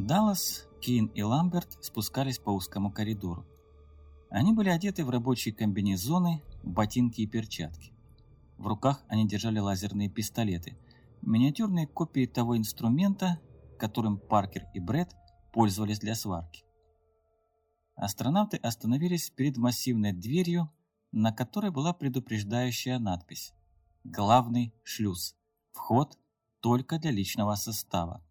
Даллас, Кейн и Ламберт спускались по узкому коридору. Они были одеты в рабочие комбинезоны, ботинки и перчатки. В руках они держали лазерные пистолеты, миниатюрные копии того инструмента, которым Паркер и Бред пользовались для сварки. Астронавты остановились перед массивной дверью, на которой была предупреждающая надпись «Главный шлюз. Вход только для личного состава».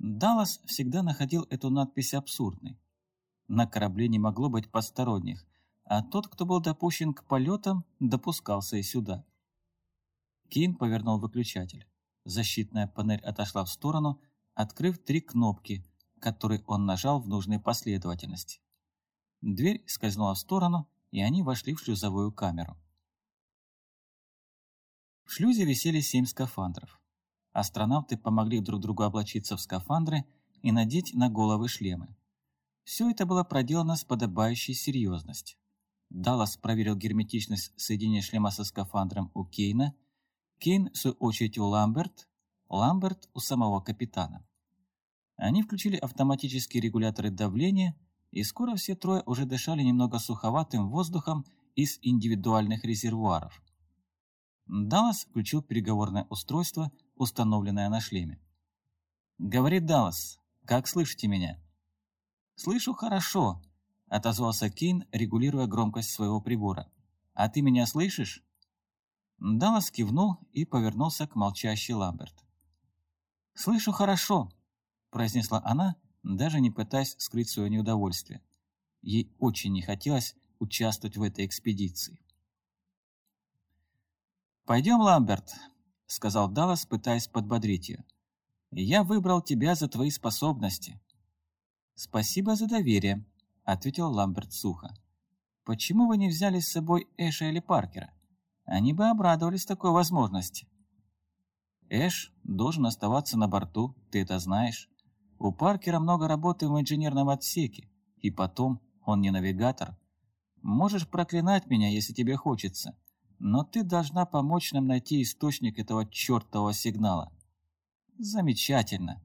Даллас всегда находил эту надпись абсурдной. На корабле не могло быть посторонних, а тот, кто был допущен к полетам, допускался и сюда. Кейн повернул выключатель. Защитная панель отошла в сторону, открыв три кнопки, которые он нажал в нужной последовательности. Дверь скользнула в сторону, и они вошли в шлюзовую камеру. В шлюзе висели семь скафандров. Астронавты помогли друг другу облачиться в скафандры и надеть на головы шлемы. Все это было проделано с подобающей серьезностью. Даллас проверил герметичность соединения шлема со скафандром у Кейна, Кейн, в свою очередь, у Ламберт, Ламберт у самого капитана. Они включили автоматические регуляторы давления, и скоро все трое уже дышали немного суховатым воздухом из индивидуальных резервуаров. Даллас включил переговорное устройство, установленное на шлеме. «Говорит Даллас, как слышите меня?» «Слышу хорошо», — отозвался Кейн, регулируя громкость своего прибора. «А ты меня слышишь?» Даллас кивнул и повернулся к молчащей Ламберт. «Слышу хорошо», — произнесла она, даже не пытаясь скрыть свое неудовольствие. Ей очень не хотелось участвовать в этой экспедиции. «Пойдем, Ламберт», — сказал Даллас, пытаясь подбодрить ее. «Я выбрал тебя за твои способности». «Спасибо за доверие», — ответил Ламберт сухо. «Почему вы не взяли с собой Эша или Паркера? Они бы обрадовались такой возможности». «Эш должен оставаться на борту, ты это знаешь. У Паркера много работы в инженерном отсеке, и потом он не навигатор. Можешь проклинать меня, если тебе хочется, но ты должна помочь нам найти источник этого чертового сигнала. Замечательно.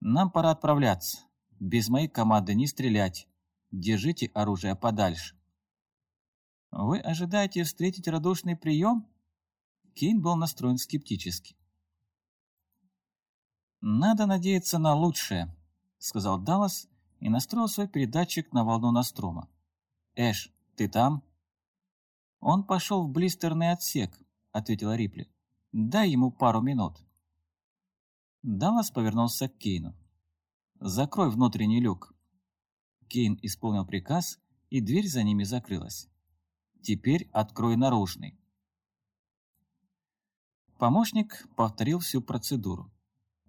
Нам пора отправляться. Без моей команды не стрелять. Держите оружие подальше. Вы ожидаете встретить радушный прием? Кейн был настроен скептически. «Надо надеяться на лучшее», — сказал Даллас и настроил свой передатчик на волну Настрома. «Эш, ты там?» «Он пошел в блистерный отсек», — ответила Рипли. «Дай ему пару минут». Даллас повернулся к Кейну. «Закрой внутренний люк». Кейн исполнил приказ, и дверь за ними закрылась. «Теперь открой наружный». Помощник повторил всю процедуру.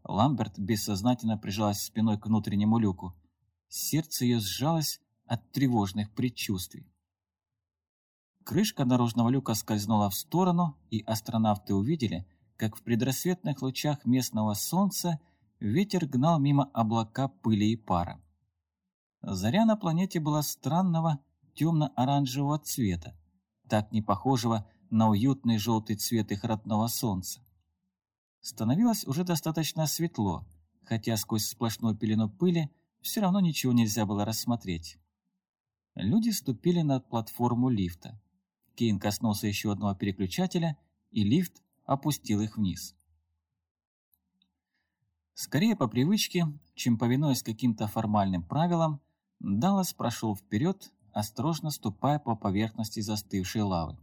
Ламберт бессознательно прижалась спиной к внутреннему люку. Сердце ее сжалось от тревожных предчувствий. Крышка дорожного люка скользнула в сторону, и астронавты увидели, как в предрассветных лучах местного солнца ветер гнал мимо облака пыли и пара. Заря на планете была странного темно-оранжевого цвета, так не похожего на уютный желтый цвет их родного солнца. Становилось уже достаточно светло, хотя сквозь сплошную пелену пыли все равно ничего нельзя было рассмотреть. Люди ступили на платформу лифта. Кейн коснулся еще одного переключателя, и лифт опустил их вниз. Скорее по привычке, чем повинуясь каким-то формальным правилам, Даллас прошел вперед, осторожно ступая по поверхности застывшей лавы.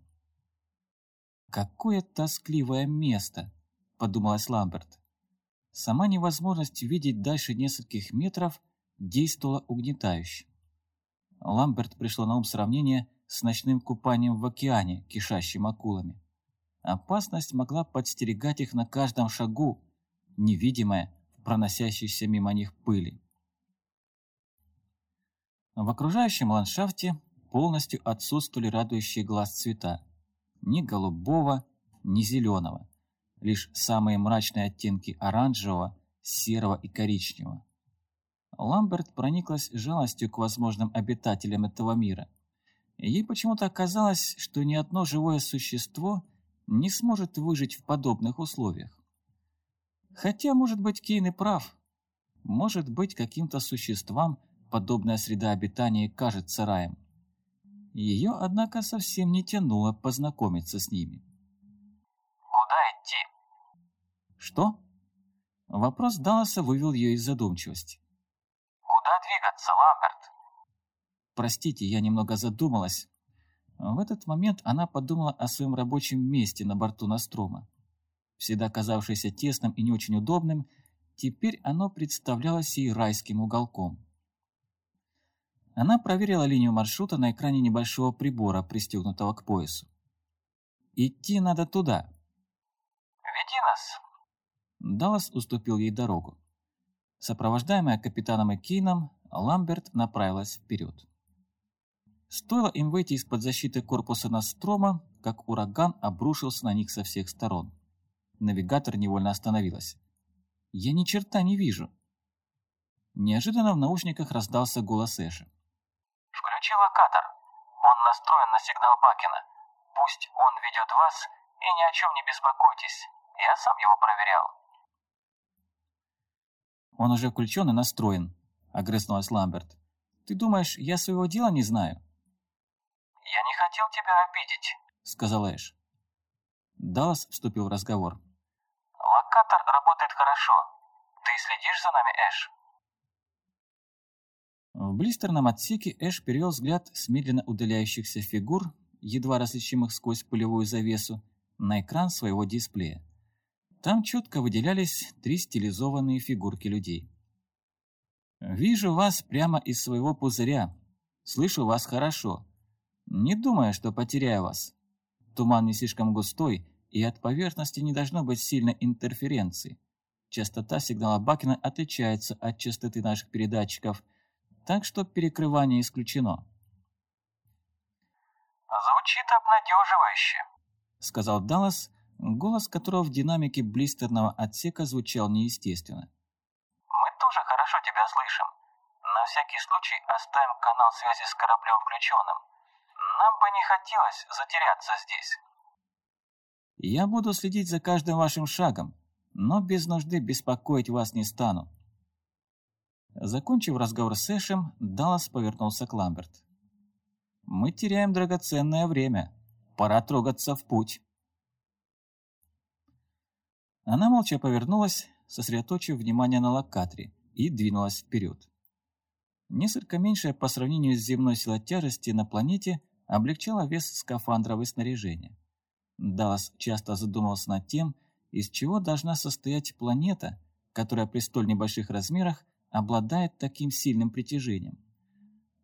«Какое тоскливое место!» – подумалась Ламберт. Сама невозможность видеть дальше нескольких метров действовала угнетающе. Ламберт пришло на ум сравнение с ночным купанием в океане, кишащим акулами. Опасность могла подстерегать их на каждом шагу, невидимая в проносящейся мимо них пыли. В окружающем ландшафте полностью отсутствовали радующие глаз цвета. Ни голубого, ни зеленого. Лишь самые мрачные оттенки оранжевого, серого и коричневого. Ламберт прониклась жалостью к возможным обитателям этого мира. Ей почему-то казалось, что ни одно живое существо не сможет выжить в подобных условиях. Хотя, может быть, Кейн и прав. может быть, каким-то существам подобная среда обитания кажется раем. Ее, однако, совсем не тянуло познакомиться с ними. «Куда идти?» «Что?» Вопрос Далласа вывел ее из задумчивости. «Куда двигаться, Ламберт?» «Простите, я немного задумалась». В этот момент она подумала о своем рабочем месте на борту Настрома. Всегда казавшееся тесным и не очень удобным, теперь оно представлялось ей райским уголком. Она проверила линию маршрута на экране небольшого прибора, пристегнутого к поясу. «Идти надо туда». «Веди нас». Даллас уступил ей дорогу. Сопровождаемая капитаном и Кейном, Ламберт направилась вперед. Стоило им выйти из-под защиты корпуса Настрома, как ураган обрушился на них со всех сторон. Навигатор невольно остановилась. «Я ни черта не вижу». Неожиданно в наушниках раздался голос Эша. «Включи локатор. Он настроен на сигнал Бакина. Пусть он ведет вас, и ни о чем не беспокойтесь. Я сам его проверял». «Он уже включен и настроен», — огрызнулась Ламберт. «Ты думаешь, я своего дела не знаю?» «Я не хотел тебя обидеть», — сказал Эш. Даллас вступил в разговор. «Локатор работает хорошо. Ты следишь за нами, Эш?» В блистерном отсеке Эш перевел взгляд с медленно удаляющихся фигур, едва различимых сквозь пулевую завесу, на экран своего дисплея. Там четко выделялись три стилизованные фигурки людей. «Вижу вас прямо из своего пузыря. Слышу вас хорошо. Не думаю, что потеряю вас. Туман не слишком густой, и от поверхности не должно быть сильной интерференции. Частота сигнала Бакена отличается от частоты наших передатчиков – так что перекрывание исключено. «Звучит обнадеживающе», — сказал Даллас, голос которого в динамике блистерного отсека звучал неестественно. «Мы тоже хорошо тебя слышим. На всякий случай оставим канал связи с кораблем включенным. Нам бы не хотелось затеряться здесь». «Я буду следить за каждым вашим шагом, но без нужды беспокоить вас не стану», Закончив разговор с Эшем, Даллас повернулся к Ламберт. «Мы теряем драгоценное время. Пора трогаться в путь». Она молча повернулась, сосредоточив внимание на локаторе, и двинулась вперед. Несколько меньшая по сравнению с земной силой тяжести на планете облегчала вес скафандров и снаряжения. Даллас часто задумывался над тем, из чего должна состоять планета, которая при столь небольших размерах обладает таким сильным притяжением.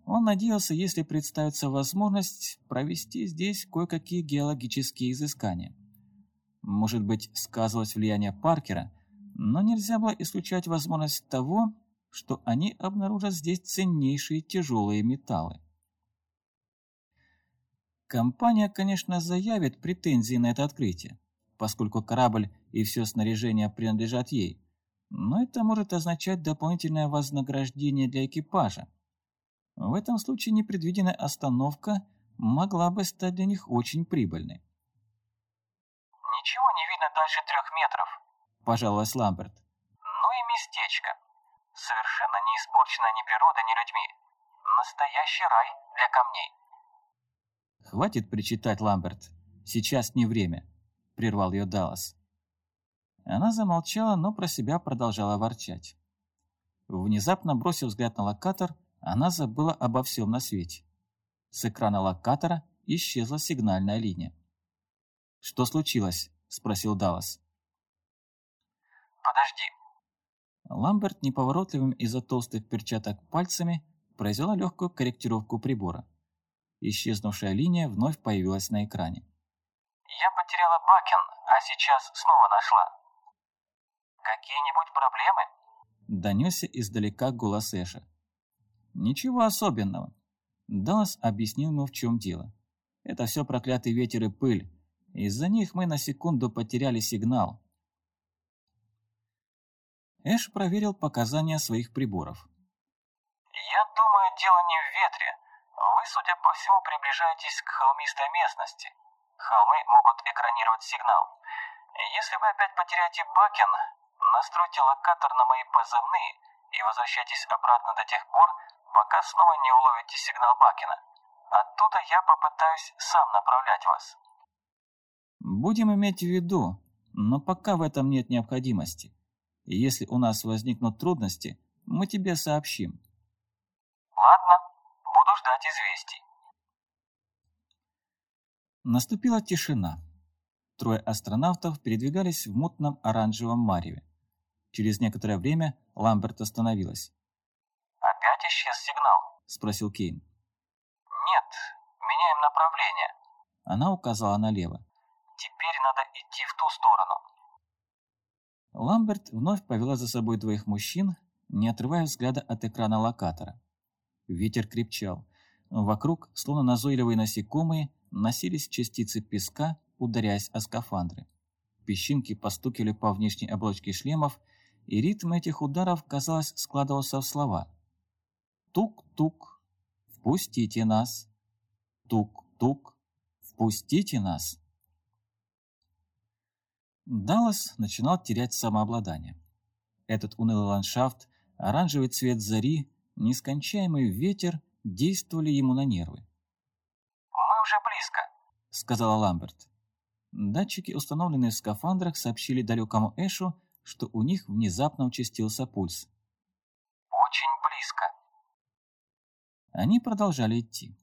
Он надеялся, если представится возможность, провести здесь кое-какие геологические изыскания. Может быть, сказывалось влияние Паркера, но нельзя было исключать возможность того, что они обнаружат здесь ценнейшие тяжелые металлы. Компания, конечно, заявит претензии на это открытие, поскольку корабль и все снаряжение принадлежат ей но это может означать дополнительное вознаграждение для экипажа. В этом случае непредвиденная остановка могла бы стать для них очень прибыльной. «Ничего не видно дальше трех метров», – пожаловалась Ламберт. «Ну и местечко. Совершенно не испорченное ни природой, ни людьми. Настоящий рай для камней». «Хватит причитать, Ламберт. Сейчас не время», – прервал ее Даллас. Она замолчала, но про себя продолжала ворчать. Внезапно бросив взгляд на локатор, она забыла обо всем на свете. С экрана локатора исчезла сигнальная линия. «Что случилось?» – спросил Даллас. «Подожди». Ламберт неповоротливым из-за толстых перчаток пальцами произвела легкую корректировку прибора. Исчезнувшая линия вновь появилась на экране. «Я потеряла Бакен, а сейчас снова нашла. «Какие-нибудь проблемы?» Донесся издалека голос Эша. «Ничего особенного». Даллас объяснил ему, в чем дело. «Это все проклятый ветер и пыль. Из-за них мы на секунду потеряли сигнал». Эш проверил показания своих приборов. «Я думаю, дело не в ветре. Вы, судя по всему, приближаетесь к холмистой местности. Холмы могут экранировать сигнал. Если вы опять потеряете Бакен, Настройте локатор на мои позывные, и возвращайтесь обратно до тех пор, пока снова не уловите сигнал Бакина. Оттуда я попытаюсь сам направлять вас. Будем иметь в виду, но пока в этом нет необходимости. И если у нас возникнут трудности, мы тебе сообщим. Ладно, ждать известий. Наступила тишина. Трое астронавтов передвигались в мутном оранжевом мареве. Через некоторое время Ламберт остановилась. «Опять исчез сигнал?» – спросил Кейн. «Нет, меняем направление». Она указала налево. «Теперь надо идти в ту сторону». Ламберт вновь повела за собой двоих мужчин, не отрывая взгляда от экрана локатора. Ветер крепчал. Вокруг, словно назойливые насекомые, носились частицы песка, ударяясь о скафандры. Песчинки постукивали по внешней оболочке шлемов, и ритм этих ударов, казалось, складывался в слова. «Тук-тук, впустите нас! Тук-тук, впустите нас!» Даллас начинал терять самообладание. Этот унылый ландшафт, оранжевый цвет зари, нескончаемый ветер действовали ему на нервы. «Мы уже близко», — сказала Ламберт. Датчики, установленные в скафандрах, сообщили далекому Эшу, что у них внезапно участился пульс. «Очень близко». Они продолжали идти.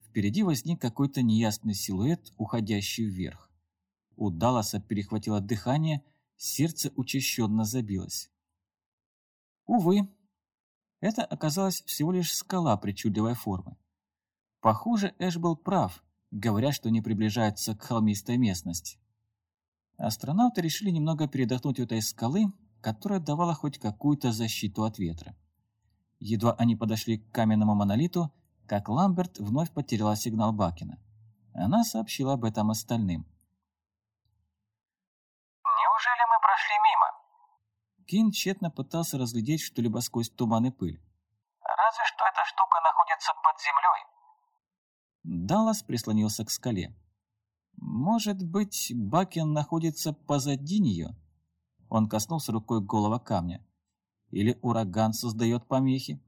Впереди возник какой-то неясный силуэт, уходящий вверх. У Далласа перехватило дыхание, сердце учащенно забилось. Увы, это оказалась всего лишь скала причудливой формы. Похоже, Эш был прав, говоря, что не приближаются к холмистой местности. Астронавты решили немного передохнуть у этой скалы, которая давала хоть какую-то защиту от ветра. Едва они подошли к каменному монолиту, как Ламберт вновь потеряла сигнал Бакина. Она сообщила об этом остальным. «Неужели мы прошли мимо?» Кин тщетно пытался разглядеть что-либо сквозь туман и пыль. «Разве что эта штука находится под землей». Даллас прислонился к скале. «Может быть, Бакен находится позади нее?» Он коснулся рукой голого камня. «Или ураган создает помехи?»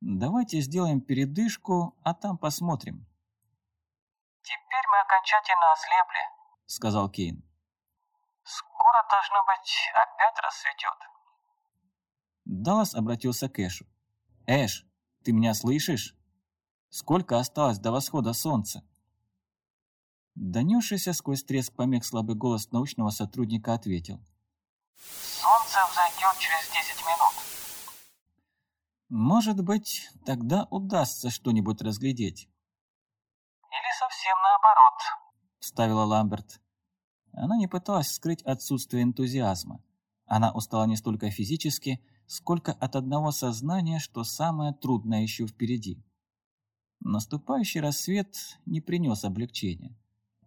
«Давайте сделаем передышку, а там посмотрим». «Теперь мы окончательно ослепли», — сказал Кейн. «Скоро, должно быть, опять рассветет». Даллас обратился к Эшу. «Эш, ты меня слышишь? Сколько осталось до восхода солнца?» Донесшийся сквозь треск помех слабый голос научного сотрудника ответил. «Солнце взойдет через 10 минут». «Может быть, тогда удастся что-нибудь разглядеть». «Или совсем наоборот», — вставила Ламберт. Она не пыталась скрыть отсутствие энтузиазма. Она устала не столько физически, сколько от одного сознания, что самое трудное еще впереди. Наступающий рассвет не принес облегчения.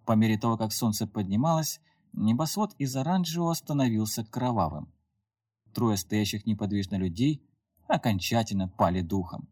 По мере того, как солнце поднималось, небосвод из оранжевого становился кровавым. Трое стоящих неподвижно людей окончательно пали духом.